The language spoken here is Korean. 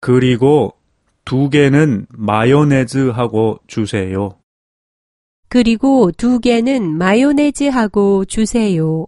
그리고 두 개는 마요네즈하고 주세요. 그리고 두 개는 마요네즈하고 주세요.